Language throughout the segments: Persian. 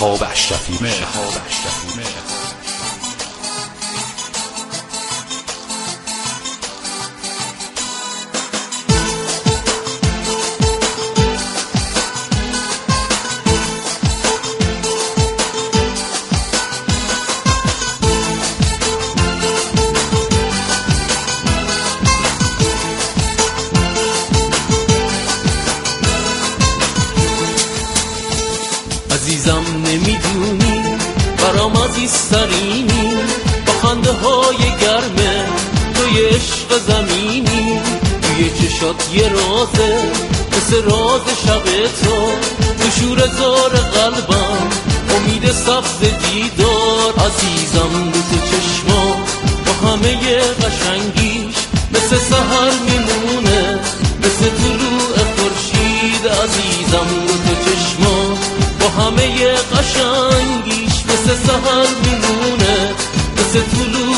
مهراب اشرفی برام عزیزترینی با خنده های گرمه توی عشق زمینی. توی چشات یه رازه مثل راز شب تو. تو شور زار قلبم امید سبز دیدار. عزیزم تو چشما با همه قشنگیش. مثل سهر میمونه مثل طلوع Sıtulur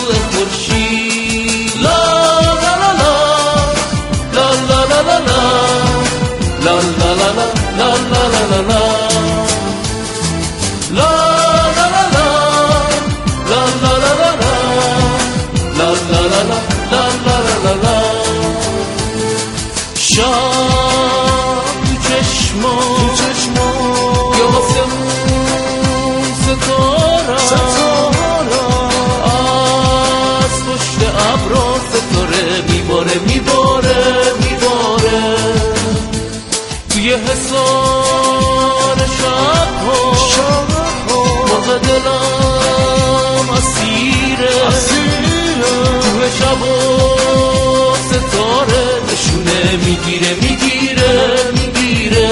می‌گیره می‌گیره.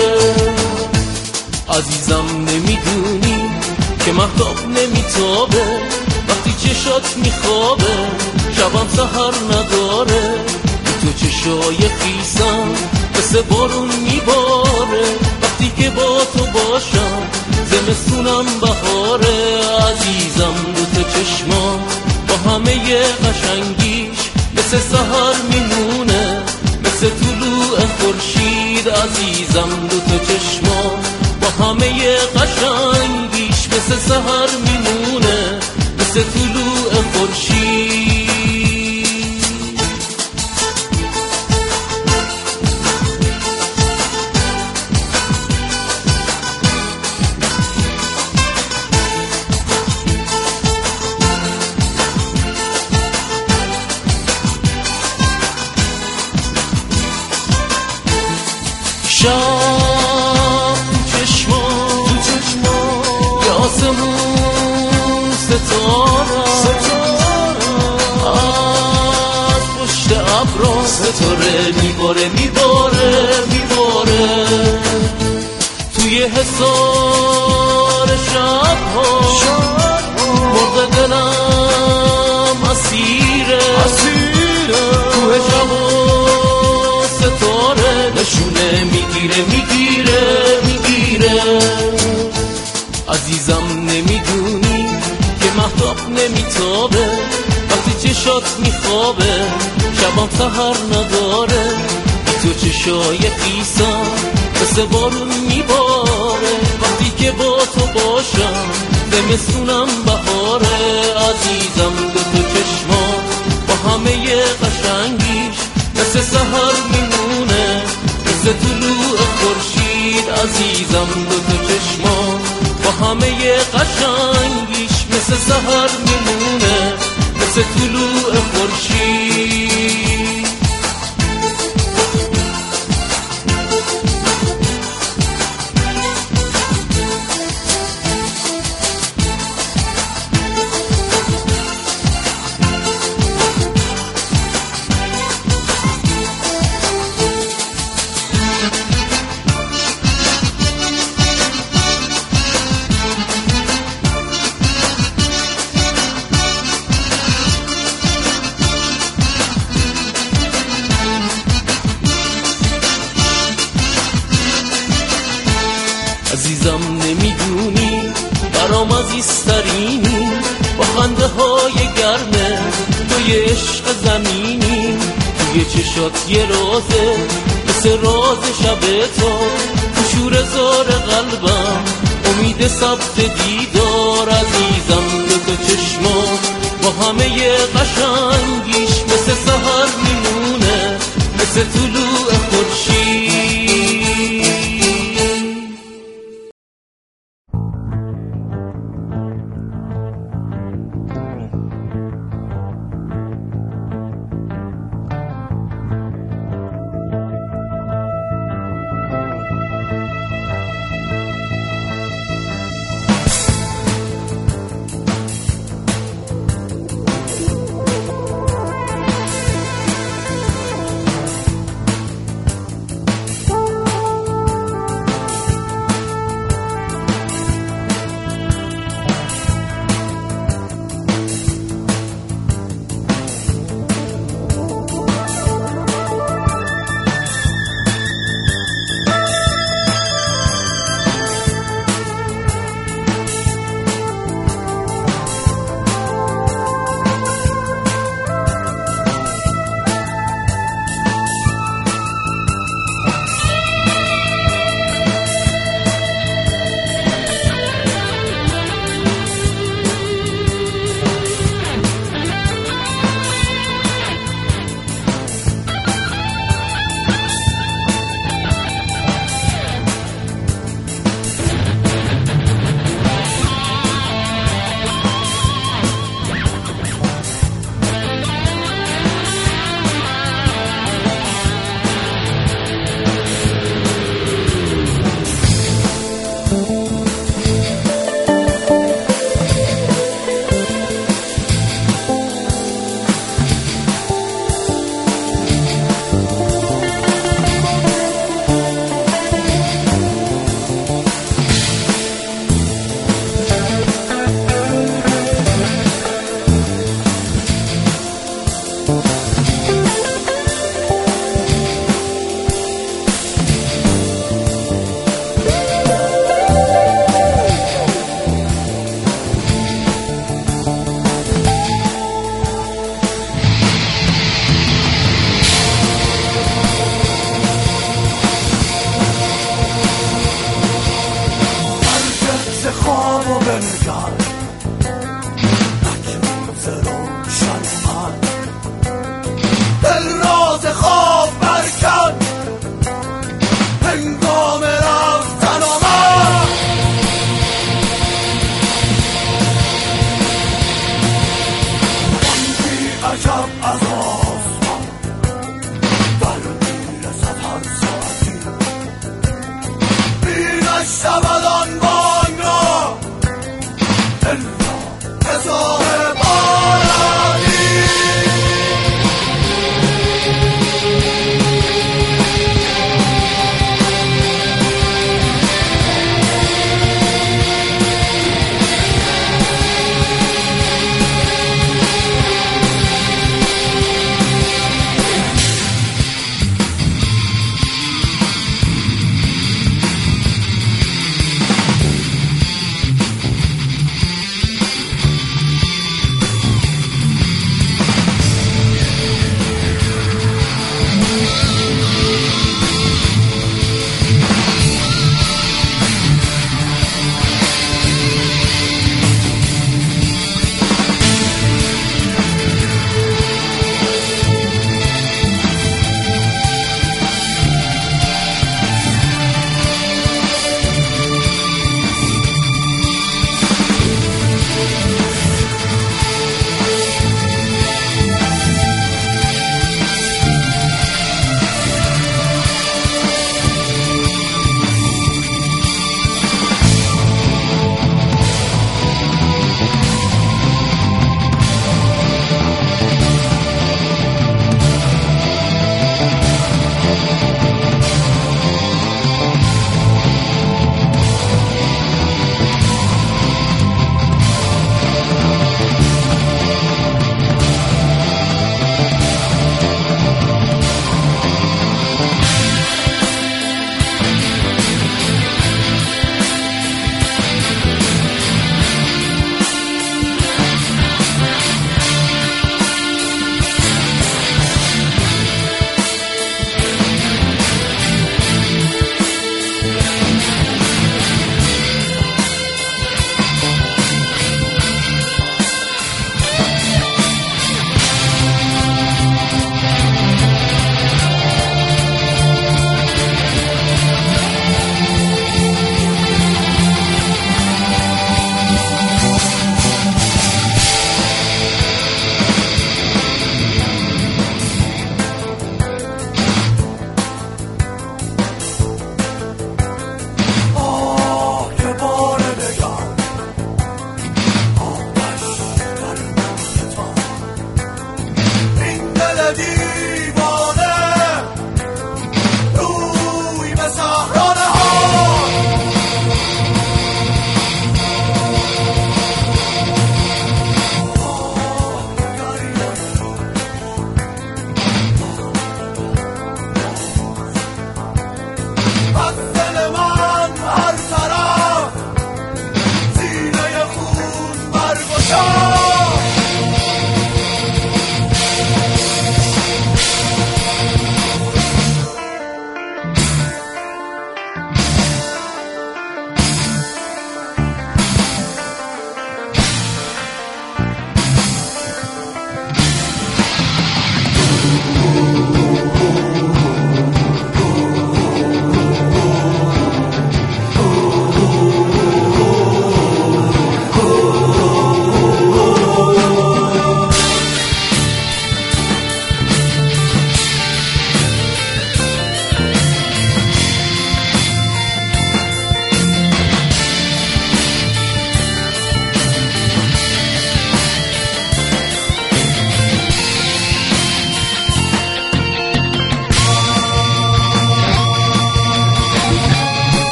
عزیزم نمی‌دونی که محتاب نمیتابه. وقتی چشات میخوابه شبم سهر نداره. تو چشای خیسم مثل بارون میباره. وقتی که با تو باشم زمستونم بهاره. عزیزم دو تا چشما با همه قشنگیش مثل سهر میمونه. خورشید عزیزم دو تا چشما با همه قشنگیش مثل سهر میمونه مثل طلوع خورشید. تو چشما تو ستاره از پشت ابرا ستاره میباره میباره میباره. توی حسار شب ها مرغ دلم نشونه می‌گیره می‌گیره می‌گیره. عزیزم نمی‌دونی که محتاب نمیتابه. وقتی چشات میخوابه شبم سهر نداره. تو چشای خیسم مثل بارون میباره. وقتی که با تو باشم زمستونم بهاره. عزیزم دو تا چشما با همه قشنگیش مثل سهر میمونه مثل طلوع خورشید عزیزم دو تا چشما با همه قشنگیش مثل سهر میمونه مثل طلوع خورشید. توی چشات یه رازه مثل راز شب تو. شور زار قلبم امید ثبت دیدار عزیزم. تو چشما با همه قشنگیش مثل سهر میمونه مثل طلوع uomo ben